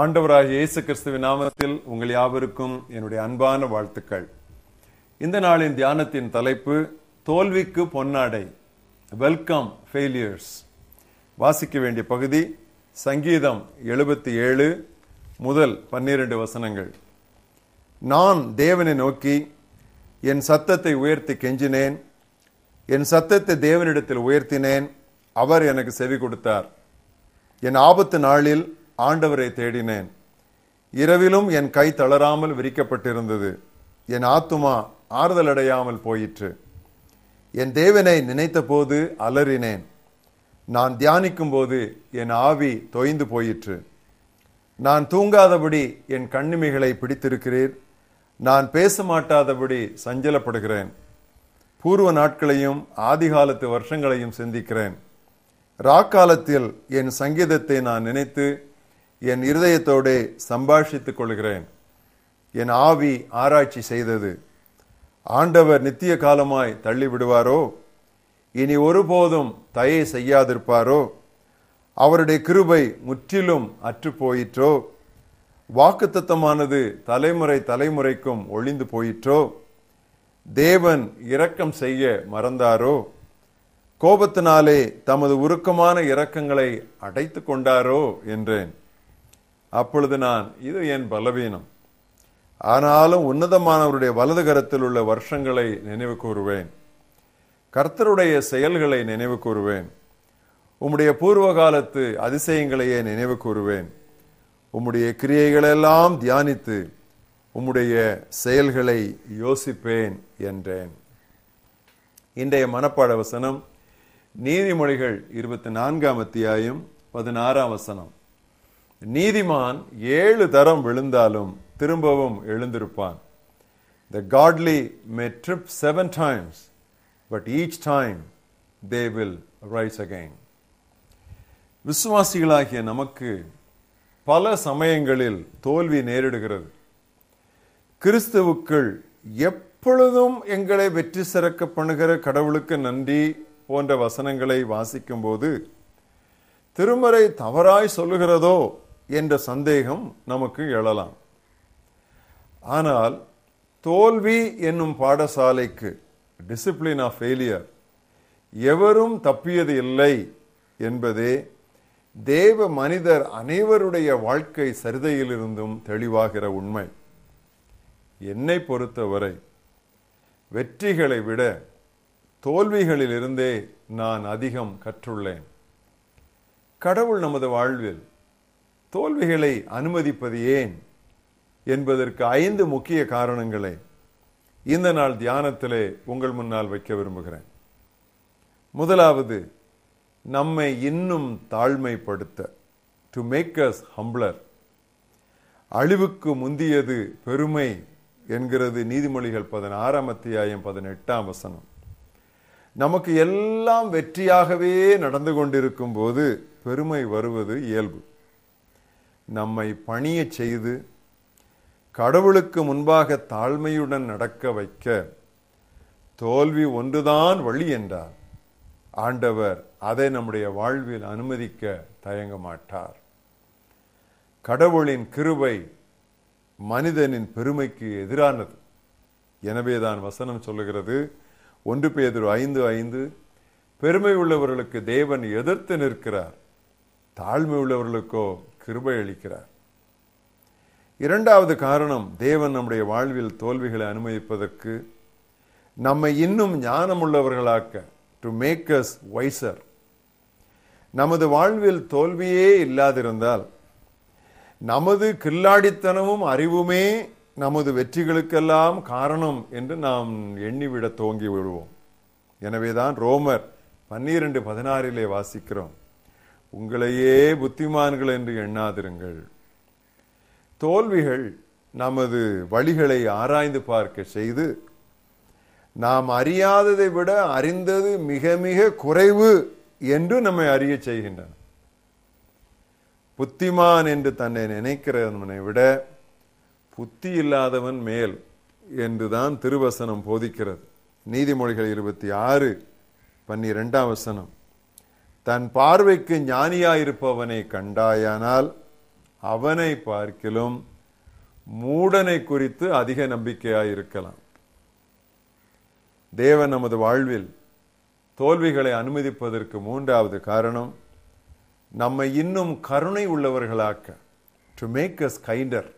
ஆண்டவராக இயேசு கிறிஸ்துவின் நாமத்தில் உங்கள் யாவருக்கும் என்னுடைய அன்பான வாழ்த்துக்கள். இந்த நாளின் தியானத்தின் தலைப்பு தோல்விக்கு பொன்னாடை வெல்கம் ஃபெயிலியர்ஸ் வாசிக்க வேண்டிய பகுதி சங்கீதம் எழுபத்தி ஏழு முதல் பன்னிரண்டு வசனங்கள். நான் தேவனை நோக்கி என் சத்தத்தை உயர்த்தி கெஞ்சினேன் என் சத்தத்தை தேவனிடத்தில் உயர்த்தினேன் அவர் எனக்கு செவி கொடுத்தார். என் ஆபத்து நாளில் ஆண்டவரை தேடினேன். இரவிலும் என் கை தளராமல் விரிக்கப்பட்டிருந்தது. என் ஆத்துமா ஆறுதலடையாமல் போயிற்று. என் தேவனை நினைத்தபோது அலறினேன். நான் தியானிக்கும் போது என் ஆவி தொய்ந்து போயிற்று. நான் தூங்காதபடி என் கண்ணிமைகளை பிடித்திருக்கிறீர். நான் பேச மாட்டாதபடி சஞ்சலப்படுகிறேன். பூர்வ நாட்களையும் ஆதிகாலத்து வருஷங்களையும் சிந்திக்கிறேன். ராக்காலத்தில் என் சங்கீதத்தை நான் நினைத்து என் இருதயத்தோடே சம்பாஷித்துக் கொள்கிறேன். என் ஆவி ஆராய்ச்சி செய்தது. ஆண்டவர் நித்திய காலமாய் தள்ளிவிடுவாரோ? இனி ஒருபோதும் தயை செய்யாதிருப்பாரோ? அவருடைய கிருபை முற்றிலும் அற்று போயிற்றோ வாக்குத்தத்தமானது தலைமுறை தலைமுறைக்கும் ஒளிந்து போயிற்றோ? தேவன் இரக்கம் செய்ய மறந்தாரோ? கோபத்தினாலே தமது உருக்கமான இரக்கங்களை அடைத்து கொண்டாரோ? என்றேன். அப்பொழுது நான் இது என் பலவீனம். ஆனாலும் உன்னதமானவருடைய வலது கரத்தில் உள்ள வருஷங்களை நினைவு கூறுவேன். கர்த்தருடைய செயல்களை நினைவு கூறுவேன். உம்முடைய பூர்வ காலத்து அதிசயங்களையே நினைவு கூறுவேன். உம்முடைய கிரியைகளெல்லாம் தியானித்து உம்முடைய செயல்களை யோசிப்பேன் என்றேன். இன்றைய மனப்பாட வசனம் நீதிமொழிகள் இருபத்தி நான்காம் அத்தியாயம் பதினாறாம் வசனம். நீதிமான் ஏழு தரம் விழுந்தாலும் திரும்பவும் எழுந்திருப்பான். The godly may trip seven times but each time they will rise again விசுவாசிகளாகிய நமக்கு பல சமயங்களில் தோல்வி நேரிடுகிறது. கிறிஸ்துவுக்குள் எப்பொழுதும் எங்களை வெற்றி சிறக்க பண்ணுகிற கடவுளுக்கு நன்றி போன்ற வசனங்களை வாசிக்கும் போது திருமறை தவறாய் சொல்லுகிறதோ என்ற சந்தேகம் நமக்கு எழலாம். ஆனால் தோல்வி என்னும் பாடசாலைக்கு டிசிப்ளின் ஆஃப் ஃபெயிலியர் எவரும் தப்பியது இல்லை என்பதே தேவ மனிதர் அனைவருடைய வாழ்க்கை சரிதையிலிருந்தும் தெளிவாகிற உண்மை. என்னை பொறுத்தவரை வெற்றிகளை விட தோல்விகளிலிருந்தே நான் அதிகம் கற்றுள்ளேன். கடவுள் நமது வாழ்வில் தோல்விகளை அனுமதிப்பது ஏன் என்பதற்கு ஐந்து முக்கிய காரணங்களை இந்த நாள் தியானத்திலே உங்கள் முன்னால் வைக்க விரும்புகிறேன். முதலாவது நம்மை இன்னும் தாழ்மைப்படுத்த டு மேக் அஸ் ஹம்ப்ளர் அழிவுக்கு முந்தியது பெருமை என்கிறது நீதிமொழிகள் பதினாறாம் அத்தியாயம் பதினெட்டாம் வசனம். நமக்கு எல்லாம் வெற்றியாகவே நடந்து கொண்டிருக்கும் போது பெருமை வருவது இயல்பு. நம்மை பணிய செய்து கடவுளுக்கு முன்பாக தாழ்மையுடன் நடக்க வைக்க தோல்வி ஒன்றுதான் வழி என்றார். ஆண்டவர் அதை நம்முடைய வாழ்வில் அனுமதிக்க தயங்க மாட்டார். கடவுளின் கிருபை மனிதனின் பெருமைக்கு எதிரானது. எனவேதான் வசனம் சொல்லுகிறது ஒன்று பேதொரு ஐந்து ஐந்து பெருமை உள்ளவர்களுக்கு தேவன் எதிர்த்து நிற்கிறார் தாழ்மை உள்ளவர்களுக்கோ கிருபை அளிக்கிறார். இரண்டாவது காரணம் தேவன் நம்முடைய வாழ்வில் தோல்விகளை அனுமதிப்பதற்கு நம்மை இன்னும் ஞானம் உள்ளவர்களாக்க டு மேக் அஸ் வைசர் நமது வாழ்வில் தோல்வியே இல்லாதிருந்தால் நமது கில்லாடித்தனமும் அறிவுமே நமது வெற்றிகளுக்கெல்லாம் காரணம் என்று நாம் எண்ணிவிட துவங்கி விடுவோம் எனவேதான் ரோமர் பன்னிரண்டு பதினாறிலே வாசிக்கிறோம். உங்களையே புத்திமான்கள் என்று எண்ணாதிருங்கள். தோல்விகள் நமது வழிகளை ஆராய்ந்து பார்க்க செய்து நாம் அறியாததை விட அறிந்தது மிக மிக குறைவு என்று நம்மை அறிய செய்கின்றன. புத்திமான் என்று தன்னை நினைக்கிறவனை விட புத்தி இல்லாதவன் மேல் என்றுதான் திருவசனம் போதிக்கிறது. நீதிமொழிகள் இருபத்தி ஆறு பன்னிரெண்டாம் வசனம். தன் பார்வைக்கு ஞானியாயிருப்பவனை கண்டாயானால் அவனை பார்க்கிலும் மூடனை குறித்து அதிக நம்பிக்கையாயிருக்கலாம். தேவன் நமது வாழ்வில் தோல்விகளை அனுமதிப்பதற்கு மூன்றாவது காரணம் நம்மை இன்னும் கருணை உள்ளவர்களாக்க டு மேக் அஸ் கைண்டர்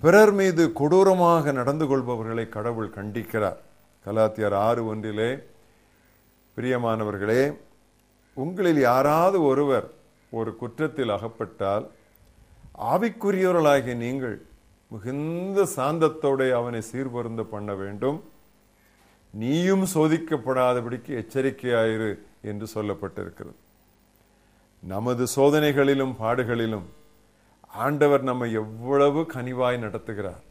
பிறர் மீது கொடூரமாக நடந்து கொள்பவர்களை கடவுள் கண்டிக்கிறார். கலாத்தியார் ஆறு ஒன்றிலே பிரியமானவர்களே உங்களில் யாராவது ஒருவர் ஒரு குற்றத்தில் அகப்பட்டால் ஆவிக்குரியவர்களாகிய நீங்கள் மிகுந்த சாந்தத்தோடு அவனை சீர்பருந்து பண்ண வேண்டும். நீயும் சோதிக்கப்படாதபடிக்கு எச்சரிக்கையாயிரு என்று சொல்லப்பட்டிருக்கிறது. நமது சோதனைகளிலும் பாடுகளிலும் ஆண்டவர் நம்மை எவ்வளவு கனிவாய் நடத்துகிறார்.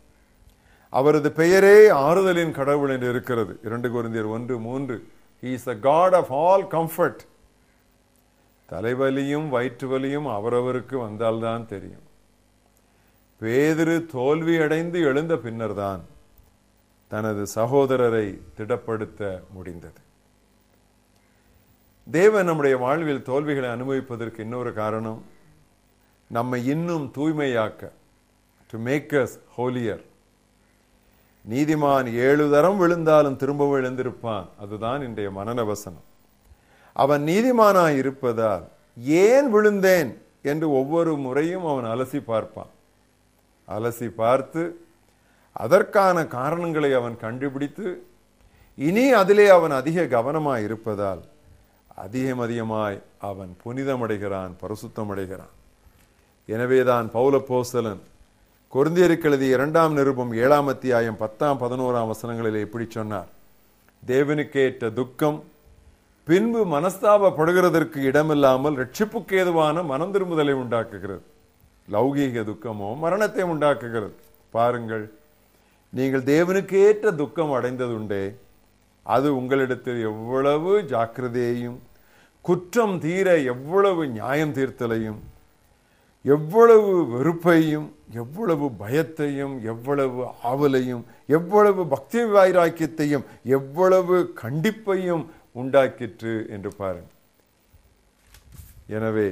அவரது பெயரே ஆறுதலின் கடவுள் என்று இருக்கிறது. இரண்டு குருந்தியர் ஒன்று மூன்று. Is a God of all comfort தலைவலியும் வயிற்று வலியும் அவரவருக்கு வந்தால்தான் தெரியும். பேதிரு தோல்வியடைந்து எழுந்த பின்னர்தான் தனது சகோதரரை திடப்படுத்த முடிந்தது. தேவன் நம்முடைய வாழ்வில் தோல்விகளை அனுபவிப்பதற்கு இன்னொரு காரணம் நம்மை இன்னும் தூய்மையாக்க டு மேக் அஸ் ஹோலியர் நீதிமான் ஏழு தரம் விழுந்தாலும் திரும்பவும் எழுந்திருப்பான். அதுதான் இன்றைய மனநவசனம். அவன் நீதிமானாய் இருப்பதால் ஏன் விழுந்தேன் என்று ஒவ்வொரு முறையும் அவன் அலசி பார்ப்பான். அலசி பார்த்து அதற்கான காரணங்களை அவன் கண்டுபிடித்து இனி அதிலே அவன் அதிக கவனமாய் இருப்பதால் அதிகம் அதிகமாய் அவன் புனிதமடைகிறான் பரிசுத்தமடைகிறான். எனவேதான் பௌல போஸ்தலன் கொருந்தியருக்கு இரண்டாம் நிருபம் ஏழாம் அத்தியாயம் பத்தாம் பதினோராம் வசனங்களில் எப்படி சொன்னார். தேவனுக்கேற்ற துக்கம் பின்பு மனஸ்தாபப்படுகிறதற்கு இடமில்லாமல் ரட்சிப்புக்கு ஏதுவான மனம் திரும்புதலை உண்டாக்குகிறது. லௌகீக துக்கமோ மரணத்தை உண்டாக்குகிறது. பாருங்கள் நீங்கள் தேவனுக்கு ஏற்ற துக்கம் அடைந்ததுண்டே அது உங்களிடத்தில் எவ்வளவு ஜாக்கிரதையையும் குற்றம் தீர எவ்வளவு நியாயம் தீர்த்தலையும் எவ்வளவு வெறுப்பையும் எவ்வளவு பயத்தையும் எவ்வளவு ஆவலையும் எவ்வளவு பக்தி வைராக்கியத்தையும் எவ்வளவு கண்டிப்பையும் உண்டாக்கிற்று என்று பாருங்கள். எனவே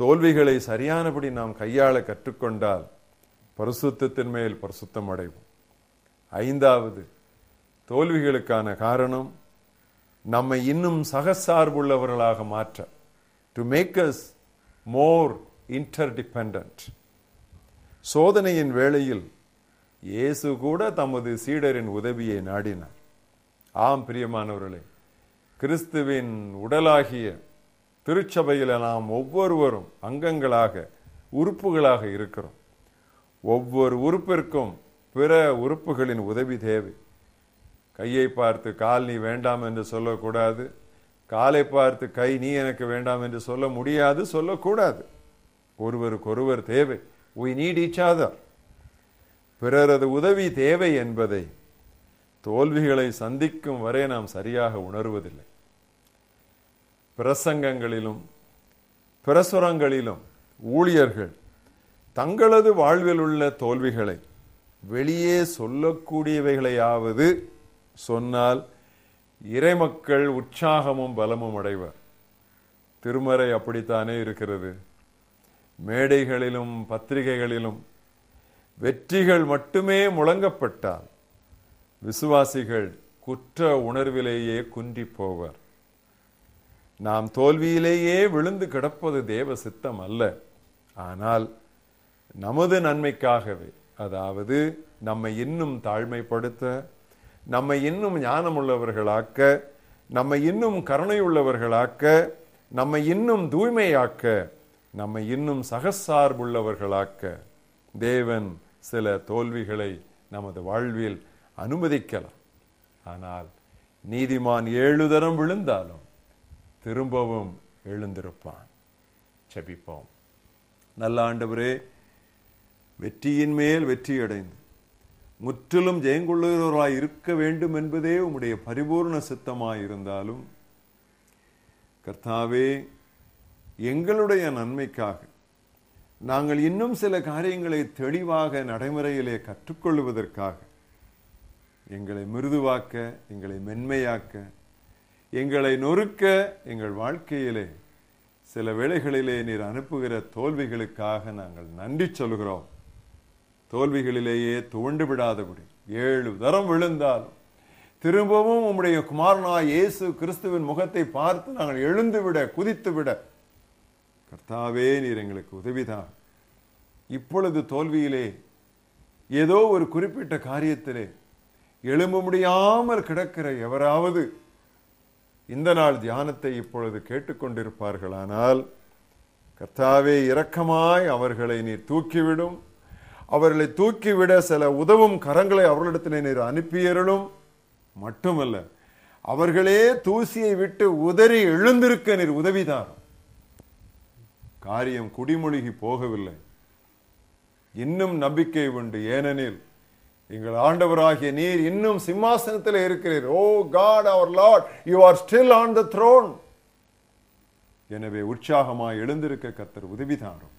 தோல்விகளை சரியானபடி நாம் கையாள கற்றுக்கொண்டால் பரிசுத்தத்தின் மேல் பரிசுத்தம் அடைவோம். ஐந்தாவது தோல்விகளுக்கான காரணம் நம்மை இன்னும் சகசார்புள்ளவர்களாக மாற்ற to make us more interdependent சோதனையின் வேளையில் இயேசு கூட தமது சீடரின் உதவியை நாடினார். ஆம் பிரியமானவர்களே கிறிஸ்துவின் உடலாகிய திருச்சபையில் நாம் ஒவ்வொருவரும் அங்கங்களாக உறுப்புகளாக இருக்கிறோம். ஒவ்வொரு உறுப்பிற்கும் பிற உறுப்புகளின் உதவி தேவை. கையை பார்த்து கால் நீ வேண்டாம் என்று சொல்லக்கூடாது. காலை பார்த்து கை நீ எனக்கு வேண்டாம் என்று சொல்ல முடியாது சொல்லக்கூடாது. ஒருவருக்கொருவர் தேவை. உய் need பிறரது உதவி தேவை என்பதை தோல்விகளை சந்திக்கும் வரை நாம் சரியாக உணர்வதில்லை. பிரசங்கங்களிலும் பிரசுரங்களிலும் ஊழியர்கள் தங்களது வாழ்வில் உள்ள தோல்விகளை வெளியே சொல்லக்கூடியவைகளையாவது சொன்னால் இறைமக்கள் உற்சாகமும் பலமும் அடைவர். திருமறை அப்படித்தானே இருக்கிறது. மேடைகளிலும் பத்திரிகைகளிலும் வெற்றிகள் மட்டுமே முழங்கப்பட்டால் விசுவாசிகள் குற்ற உணர்விலேயே குன்றி போவர் நாம் தோல்வியிலேயே விழுந்து கிடப்பது தேவ சித்தம் அல்ல. ஆனால் நமது நன்மைக்காகவே அதாவது நம்மை இன்னும் தாழ்மைப்படுத்த நம்மை இன்னும் ஞானமுள்ளவர்களாக்க நம்மை இன்னும் கருணையுள்ளவர்களாக்க நம்மை இன்னும் தூய்மையாக்க நம்மை இன்னும் சகசார்புள்ளவர்களாக்க தேவன் சில தோல்விகளை நமது வாழ்வில் அனுமதிக்கலாம். ஆனால் நீதிமான் ஏழு தரம் விழுந்தாலும் திரும்பவும் எழுந்திருப்பான். செபிப்போம் நல்ல ஆண்டவரே வெற்றியின் மேல் வெற்றியடைந்து முற்றிலும் ஜெயங்கொள்ளுகிறவர்களாய் இருக்க வேண்டும் என்பதே உம்முடைய பரிபூர்ண சித்தமாயிருந்தாலும் கர்த்தாவே எங்களுடைய நன்மைக்காக நாங்கள் இன்னும் சில காரியங்களை தெளிவாக நடைமுறையிலே கற்றுக்கொள்வதற்காக எங்களை மிருதுவாக்க எங்களை மென்மையாக்க எங்களை நொறுக்க எங்கள் வாழ்க்கையிலே சில வேளைகளிலே நீர் அனுப்புகிற தோல்விகளுக்காக நாங்கள் நன்றி சொல்கிறோம். தோல்விகளிலேயே துவண்டு விடாதபடி ஏழு தரம் விழுந்தாலும் திரும்பவும் உம்முடைய குமாரனா இயேசு கிறிஸ்துவின் முகத்தை பார்த்து நாங்கள் எழுந்து விட குதித்து விட கர்த்தாவே நீர் எங்களுக்கு உதவிதான் இப்பொழுது தோல்வியிலே ஏதோ ஒரு குறிப்பிட்ட காரியத்திலே எழும்ப முடியாமல் கிடக்கிற எவராவது இந்த நாள் தியானத்தை இப்பொழுது கேட்டுக்கொண்டிருப்பார்களானால் கர்த்தாவே இரக்கமாய் அவர்களை நீர் தூக்கிவிடும். அவர்களை தூக்கிவிட சில உதவும் கரங்களை அவர்களிடத்திலே நீர் அனுப்பியறலும் மட்டுமல்ல அவர்களே தூசியை விட்டு உதறி எழுந்திருக்க நீர் உதவிதார் காரியம் குடிமொழிகி போகவில்லை. இன்னும் நம்பிக்கை உண்டு ஏனெனில் எங்கள் ஆண்டவராகிய நீர் இன்னும் சிம்மாசனத்தில் இருக்கிறீர். O God our Lord you are still on the throne எனவே உற்சாகமாய் எழுந்திருக்க கத்தர் உதவிதாரும்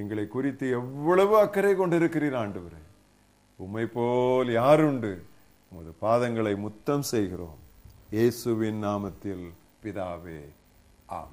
எங்களை குறித்து எவ்வளவு அக்கறை கொண்டிருக்கிறீர் ஆண்டவரே. உம்மை போல் யாருண்டு? உமது பாதங்களை முத்தம் செய்கிறோம். இயேசுவின் நாமத்தில் பிதாவே ஆம்